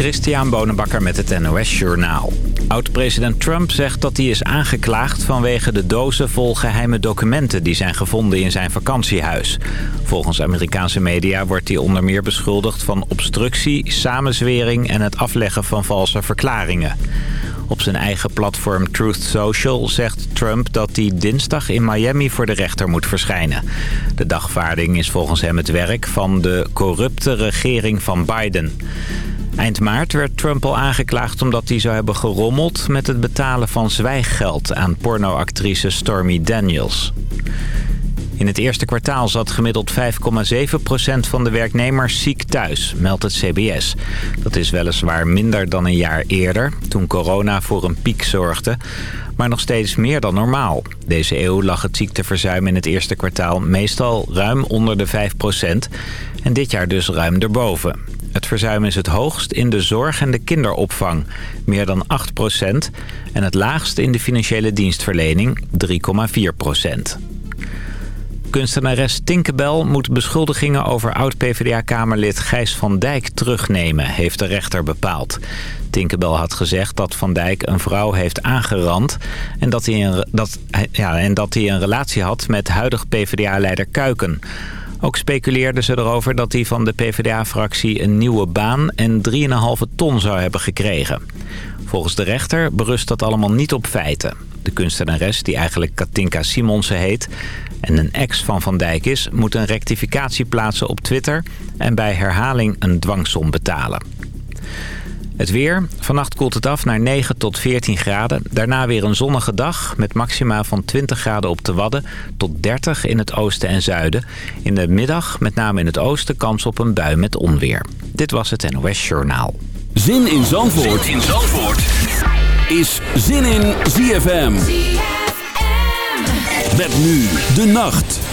Christian Bonenbakker met het NOS Journaal. Oud-president Trump zegt dat hij is aangeklaagd vanwege de dozen vol geheime documenten die zijn gevonden in zijn vakantiehuis. Volgens Amerikaanse media wordt hij onder meer beschuldigd van obstructie, samenzwering en het afleggen van valse verklaringen. Op zijn eigen platform Truth Social zegt Trump dat hij dinsdag in Miami voor de rechter moet verschijnen. De dagvaarding is volgens hem het werk van de corrupte regering van Biden. Eind maart werd Trump al aangeklaagd omdat hij zou hebben gerommeld met het betalen van zwijggeld aan pornoactrice Stormy Daniels. In het eerste kwartaal zat gemiddeld 5,7% van de werknemers ziek thuis, meldt het CBS. Dat is weliswaar minder dan een jaar eerder, toen corona voor een piek zorgde. Maar nog steeds meer dan normaal. Deze eeuw lag het ziekteverzuim in het eerste kwartaal meestal ruim onder de 5%. En dit jaar dus ruim erboven. Het verzuim is het hoogst in de zorg en de kinderopvang, meer dan 8% En het laagst in de financiële dienstverlening, 3,4% Kunstenares Tinkerbell moet beschuldigingen over oud-PVDA-kamerlid Gijs van Dijk terugnemen, heeft de rechter bepaald. Tinkerbell had gezegd dat Van Dijk een vrouw heeft aangerand en dat hij een, dat, ja, en dat hij een relatie had met huidig PvdA-leider Kuiken. Ook speculeerden ze erover dat hij van de PvdA-fractie een nieuwe baan en 3,5 ton zou hebben gekregen. Volgens de rechter berust dat allemaal niet op feiten. De kunstenares, die eigenlijk Katinka Simonsen heet en een ex van Van Dijk is... moet een rectificatie plaatsen op Twitter en bij herhaling een dwangsom betalen. Het weer. Vannacht koelt het af naar 9 tot 14 graden. Daarna weer een zonnige dag met maxima van 20 graden op de Wadden... tot 30 in het oosten en zuiden. In de middag, met name in het oosten, kans op een bui met onweer. Dit was het NOS Journaal. Zin in Zandvoort, zin in Zandvoort. is Zin in ZFM. ZFM. Met nu de nacht.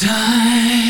time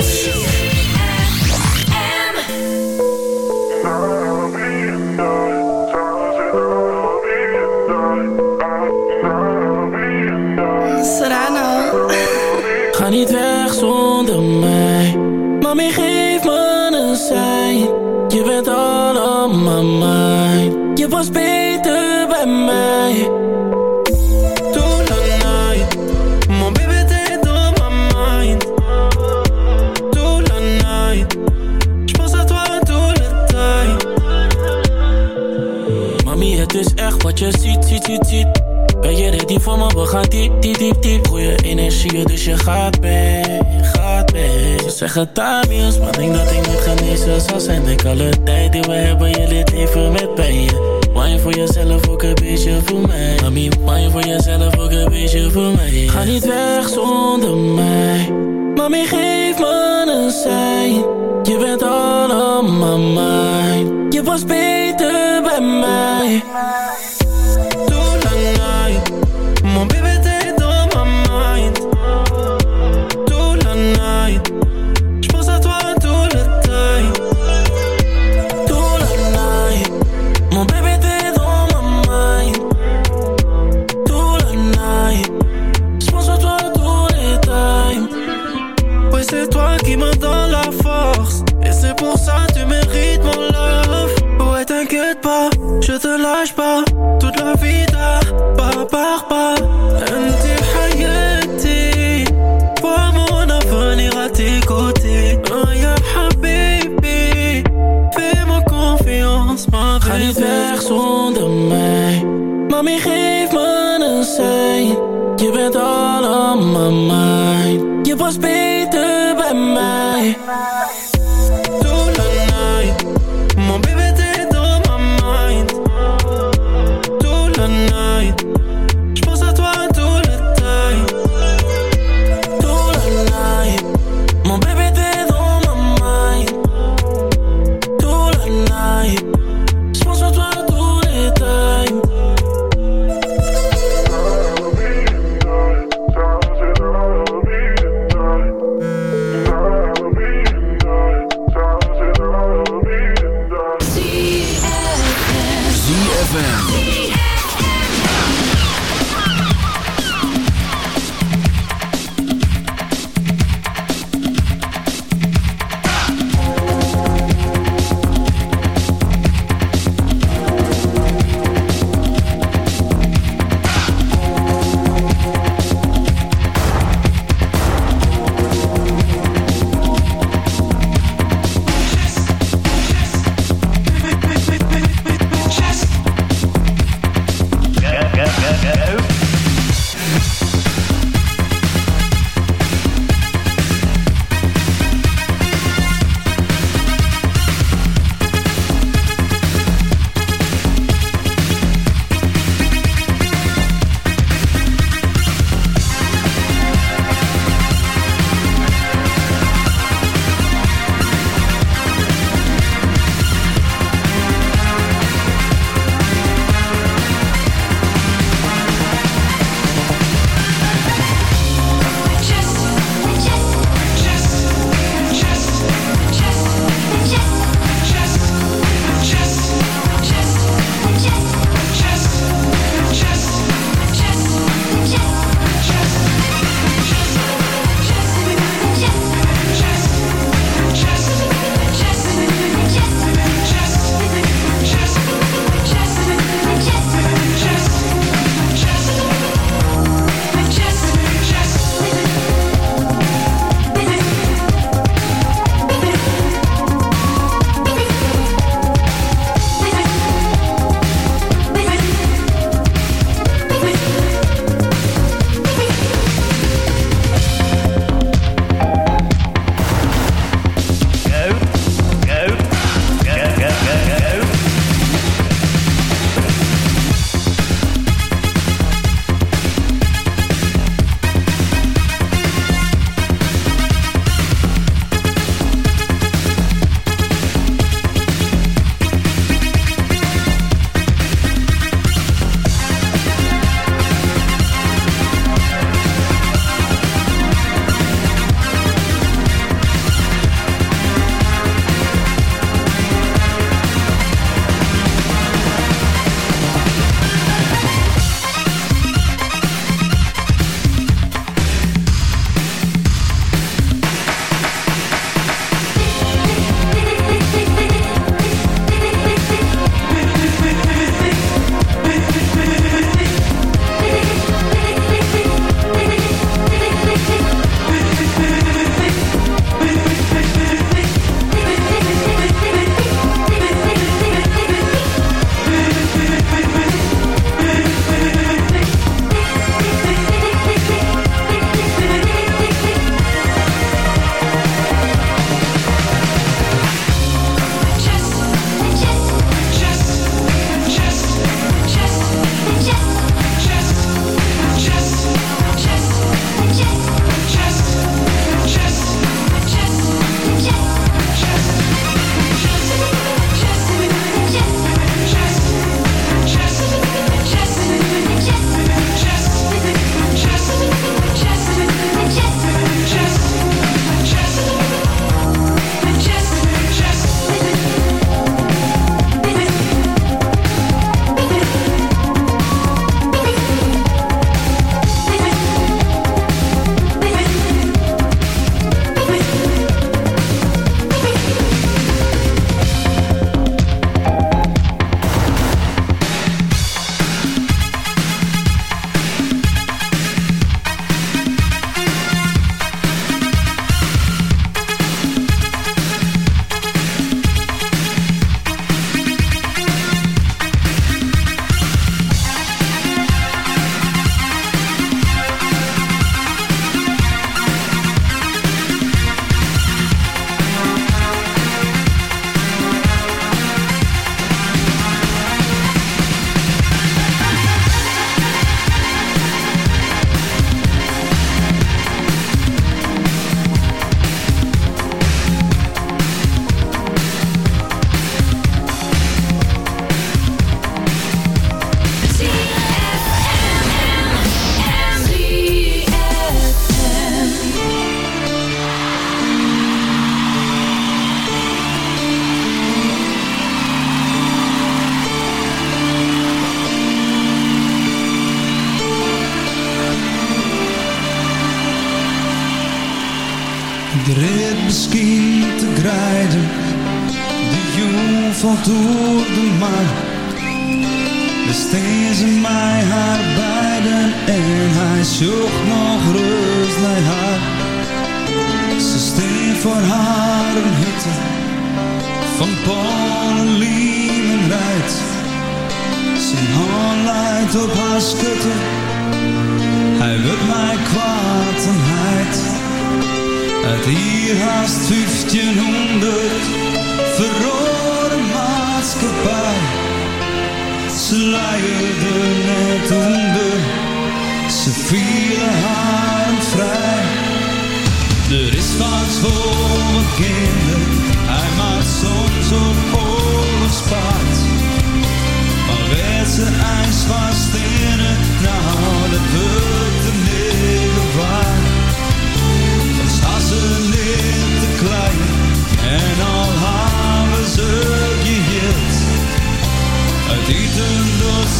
Zeggen Tamiels, maar denk dat ik niet genezen zal zijn. Denk alle tijd die we hebben, je leert even met pijn Wine voor jezelf, ook een beetje voor mij. Mami, wine voor jezelf, ook een beetje voor mij. Ga niet weg zonder mij. Mami, geef me een sein. Je bent allemaal mijn Je was beter bij mij Ze luierde net onder, ze vielen haar vrij. Er is wat voor mijn kinderen, hij maakt soms op oorlogspaard. Maar werd zijn ijs was stil.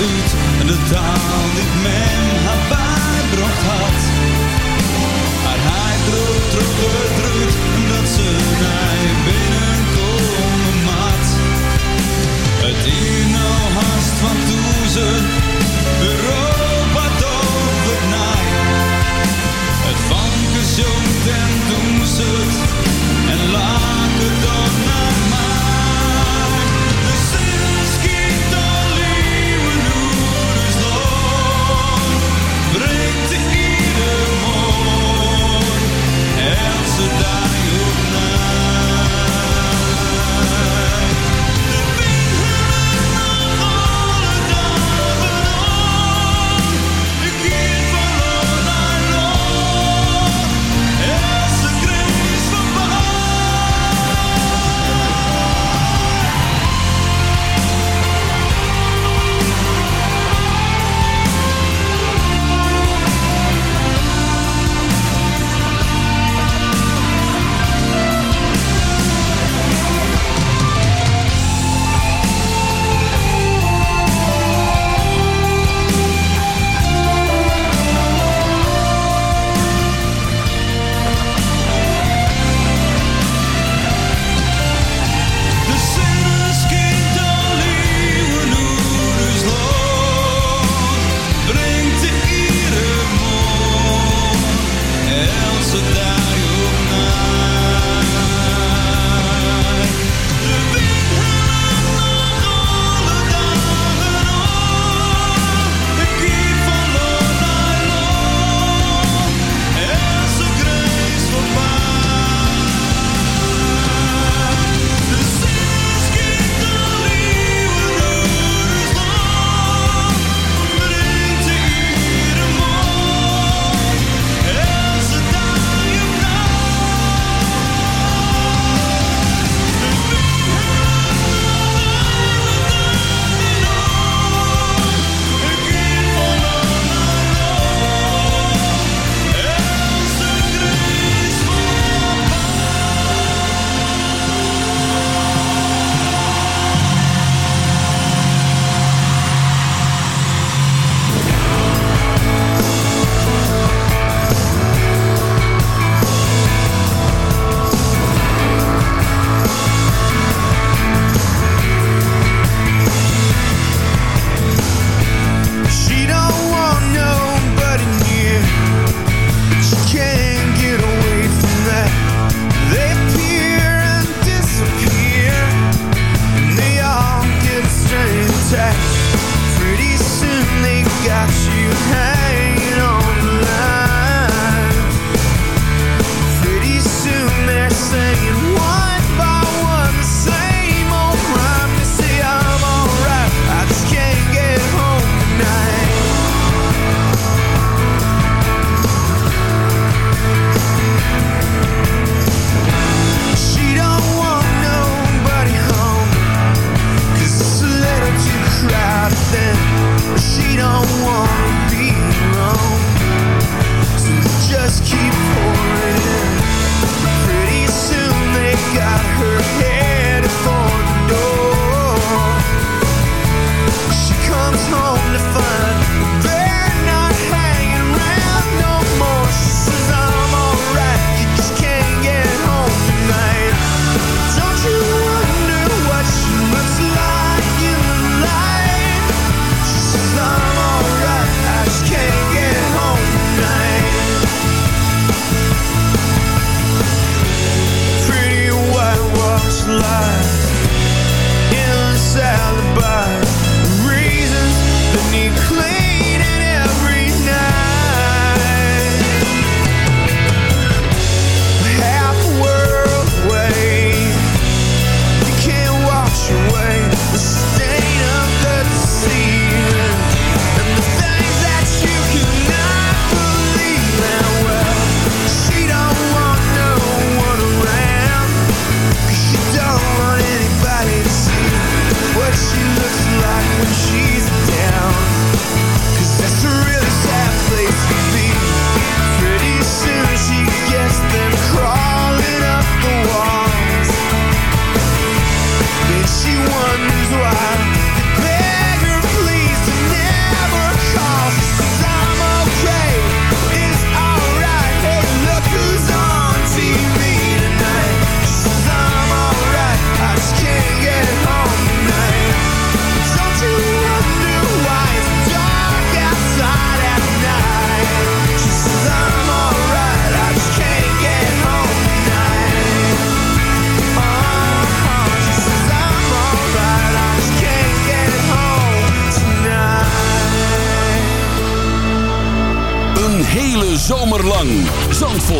uit de taal die men haar bijbracht had.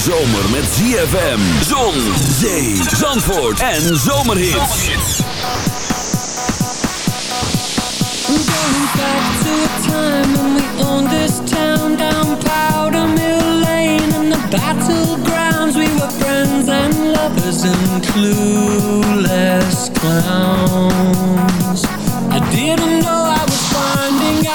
Zomer met ZFM, zon, zee, zandvoort en zomerhits. Going back to a time when we owned this town down Powder Mill Lane and the battlegrounds. We were friends and lovers and clueless clowns. I didn't know I was finding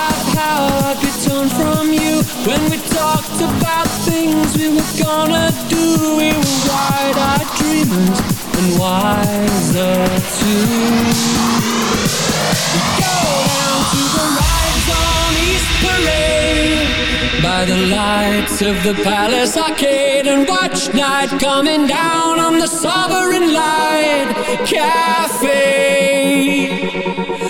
when we talked about things we were gonna do. We were wide-eyed dreamers and wiser too. We go down to the rides on East Parade by the lights of the Palace Arcade and watch night coming down on the Sovereign Light Cafe.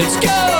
Let's go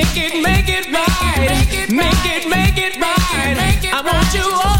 Make it, make it right. Make it, make it right. I want you all,